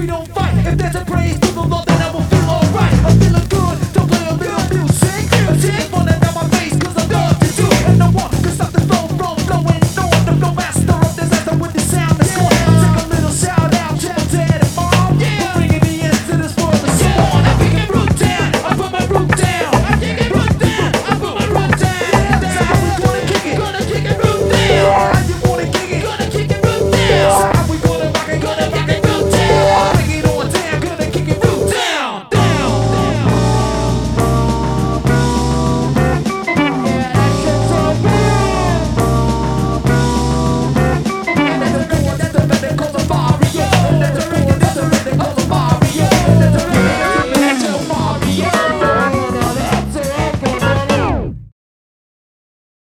we don't fight. If there's a praise to the Lord.